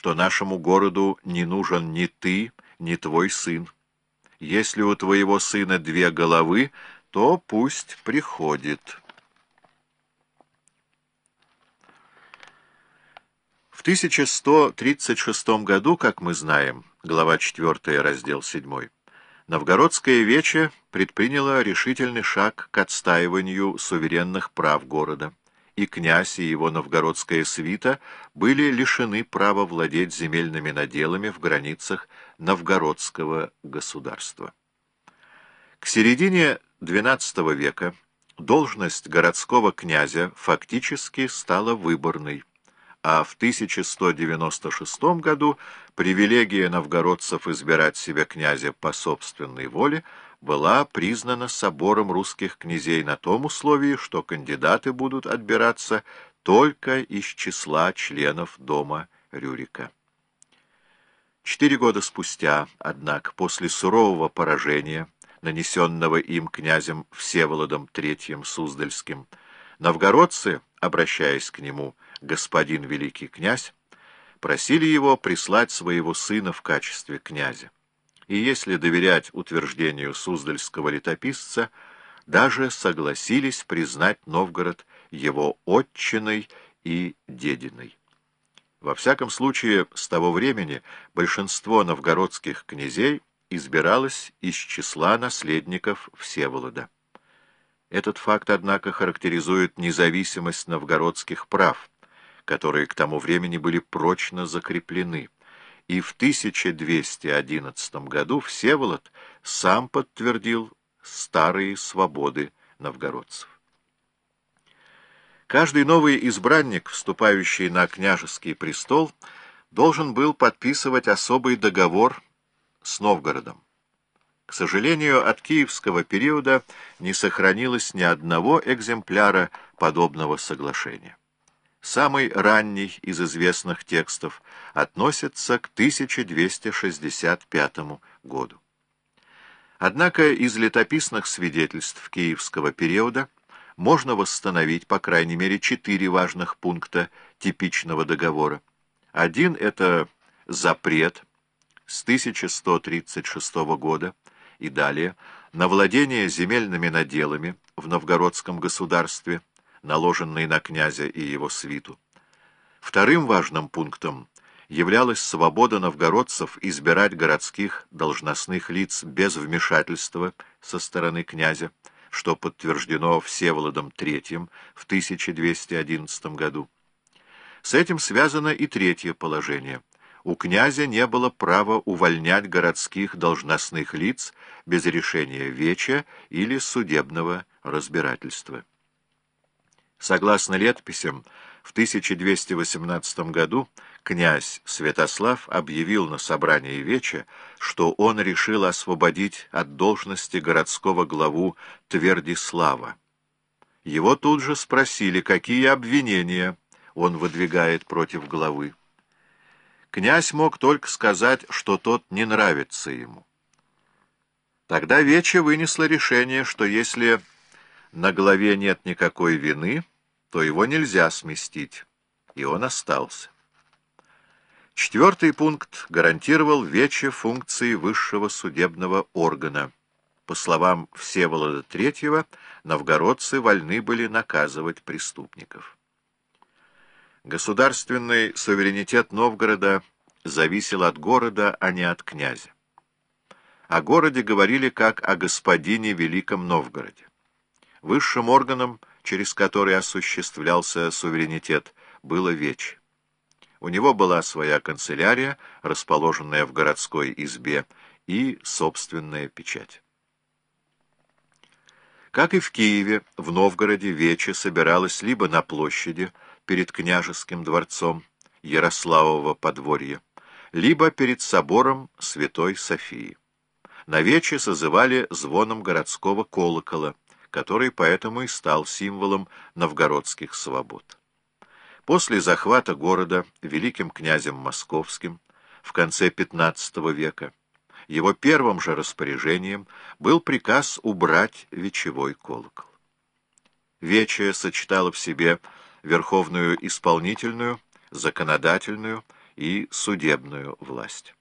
что нашему городу не нужен ни ты, ни твой сын. Если у твоего сына две головы, то пусть приходит». В 1136 году, как мы знаем, глава 4, раздел 7, Новгородское вече предприняло решительный шаг к отстаиванию суверенных прав города, и князь и его новгородская свита были лишены права владеть земельными наделами в границах новгородского государства. К середине XII века должность городского князя фактически стала выборной, а в 1196 году привилегия новгородцев избирать себе князя по собственной воле была признана собором русских князей на том условии, что кандидаты будут отбираться только из числа членов дома Рюрика. Четыре года спустя, однако, после сурового поражения, нанесенного им князем Всеволодом III Суздальским, новгородцы, обращаясь к нему, господин великий князь, просили его прислать своего сына в качестве князя. И если доверять утверждению суздальского летописца, даже согласились признать Новгород его отчиной и дединой. Во всяком случае, с того времени большинство новгородских князей избиралось из числа наследников Всеволода. Этот факт, однако, характеризует независимость новгородских прав, которые к тому времени были прочно закреплены, и в 1211 году Всеволод сам подтвердил старые свободы новгородцев. Каждый новый избранник, вступающий на княжеский престол, должен был подписывать особый договор с Новгородом. К сожалению, от киевского периода не сохранилось ни одного экземпляра подобного соглашения. Самый ранний из известных текстов относится к 1265 году. Однако из летописных свидетельств киевского периода можно восстановить, по крайней мере, четыре важных пункта типичного договора. Один — это запрет с 1136 года и далее на владение земельными наделами в новгородском государстве, наложенный на князя и его свиту. Вторым важным пунктом являлась свобода новгородцев избирать городских должностных лиц без вмешательства со стороны князя, что подтверждено Всеволодом III в 1211 году. С этим связано и третье положение. У князя не было права увольнять городских должностных лиц без решения веча или судебного разбирательства. Согласно летописям, в 1218 году князь Святослав объявил на собрании Веча, что он решил освободить от должности городского главу Твердислава. Его тут же спросили, какие обвинения он выдвигает против главы. Князь мог только сказать, что тот не нравится ему. Тогда Вече вынесло решение, что если на главе нет никакой вины, то его нельзя сместить, и он остался. Четвертый пункт гарантировал вече функции высшего судебного органа. По словам Всеволода III, новгородцы вольны были наказывать преступников. Государственный суверенитет Новгорода зависел от города, а не от князя. О городе говорили как о господине Великом Новгороде. Высшим органом, через который осуществлялся суверенитет, было Вече. У него была своя канцелярия, расположенная в городской избе, и собственная печать. Как и в Киеве, в Новгороде Вече собиралась либо на площади перед княжеским дворцом Ярославова подворья, либо перед собором Святой Софии. На Вече созывали звоном городского колокола, который поэтому и стал символом новгородских свобод. После захвата города великим князем московским в конце XV века его первым же распоряжением был приказ убрать вечевой колокол. Вече сочетало в себе верховную исполнительную, законодательную и судебную власть.